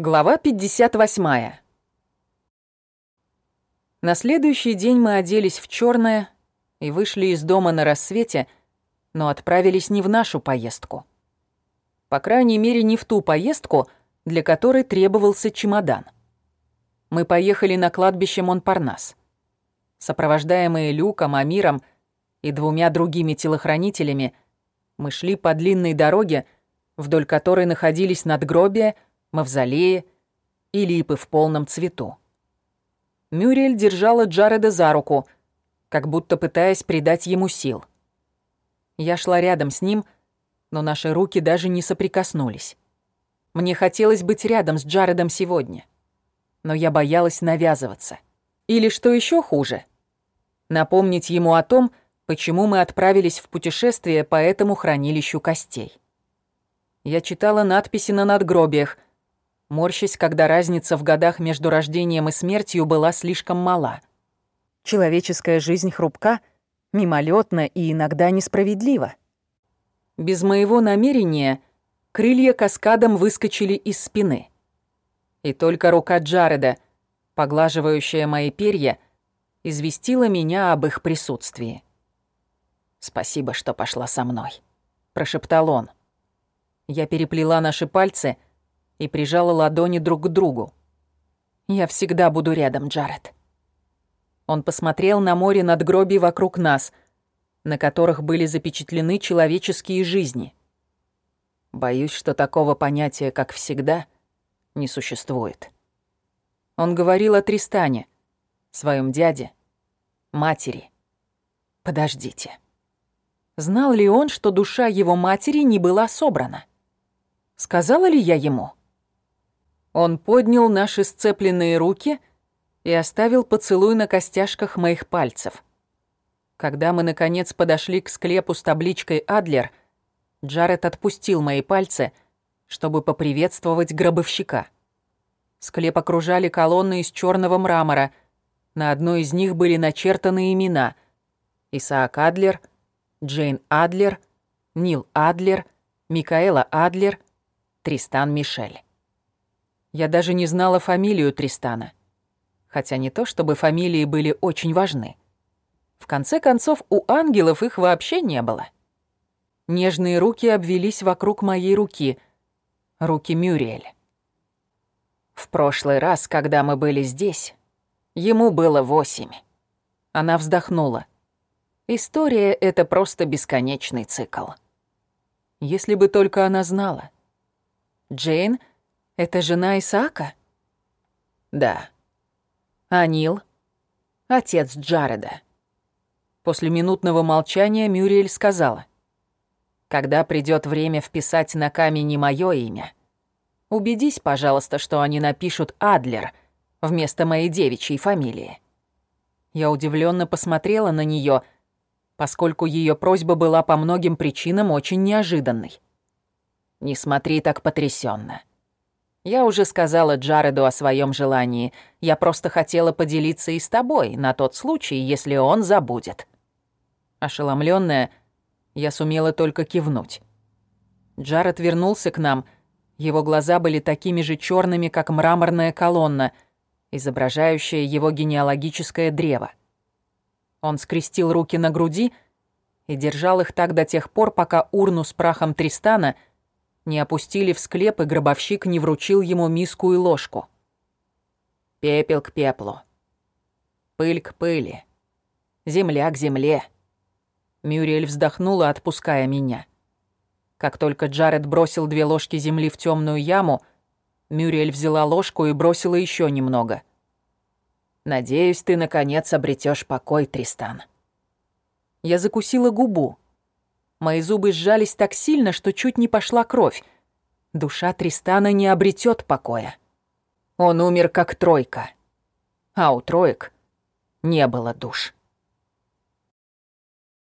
Глава 58. На следующий день мы оделись в черное и вышли из дома на рассвете, но отправились не в нашу поездку. По крайней мере, не в ту поездку, для которой требовался чемодан. Мы поехали на кладбище Монпарнас. Сопровождаемые Люком, Амиром и двумя другими телохранителями, мы шли по длинной дороге, вдоль которой находились надгробия — мавзолеи и липы в полном цвету. Мюрриэль держала Джареда за руку, как будто пытаясь придать ему сил. Я шла рядом с ним, но наши руки даже не соприкоснулись. Мне хотелось быть рядом с Джаредом сегодня, но я боялась навязываться. Или, что еще хуже, напомнить ему о том, почему мы отправились в путешествие по этому хранилищу костей. Я читала надписи на надгробиях, морщась, когда разница в годах между рождением и смертью была слишком мала. Человеческая жизнь хрупка, мимолетна и иногда несправедлива. Без моего намерения крылья каскадом выскочили из спины. И только рука Джареда, поглаживающая мои перья, известила меня об их присутствии. «Спасибо, что пошла со мной», — прошептал он. Я переплела наши пальцы — и прижала ладони друг к другу. «Я всегда буду рядом, Джаред». Он посмотрел на море надгробий вокруг нас, на которых были запечатлены человеческие жизни. Боюсь, что такого понятия, как «всегда», не существует. Он говорил о Тристане, своем дяде, матери. Подождите. Знал ли он, что душа его матери не была собрана? Сказала ли я ему? Он поднял наши сцепленные руки и оставил поцелуй на костяшках моих пальцев. Когда мы, наконец, подошли к склепу с табличкой «Адлер», Джаред отпустил мои пальцы, чтобы поприветствовать гробовщика. Склеп окружали колонны из черного мрамора. На одной из них были начертаны имена Исаак Адлер, Джейн Адлер, Нил Адлер, Микаэла Адлер, Тристан Мишель. Я даже не знала фамилию Тристана. Хотя не то, чтобы фамилии были очень важны. В конце концов, у ангелов их вообще не было. Нежные руки обвелись вокруг моей руки. Руки Мюриэль. В прошлый раз, когда мы были здесь, ему было восемь. Она вздохнула. История — это просто бесконечный цикл. Если бы только она знала. Джейн это жена Исаака? Да. Анил? Отец Джареда. После минутного молчания Мюриэль сказала. Когда придет время вписать на камень мое имя, убедись, пожалуйста, что они напишут Адлер вместо моей девичьей фамилии. Я удивленно посмотрела на нее, поскольку ее просьба была по многим причинам очень неожиданной. Не смотри так потрясенно. Я уже сказала Джареду о своем желании. Я просто хотела поделиться и с тобой, на тот случай, если он забудет». Ошеломленная, я сумела только кивнуть. Джаред вернулся к нам. Его глаза были такими же черными, как мраморная колонна, изображающая его генеалогическое древо. Он скрестил руки на груди и держал их так до тех пор, пока урну с прахом Тристана — не опустили в склеп, и гробовщик не вручил ему миску и ложку. Пепел к пеплу. Пыль к пыли. Земля к земле. Мюриэль вздохнула, отпуская меня. Как только Джаред бросил две ложки земли в темную яму, Мюриэль взяла ложку и бросила еще немного. «Надеюсь, ты, наконец, обретешь покой, Тристан». Я закусила губу. Мои зубы сжались так сильно, что чуть не пошла кровь. Душа Тристана не обретет покоя. Он умер как тройка. А у троек не было душ.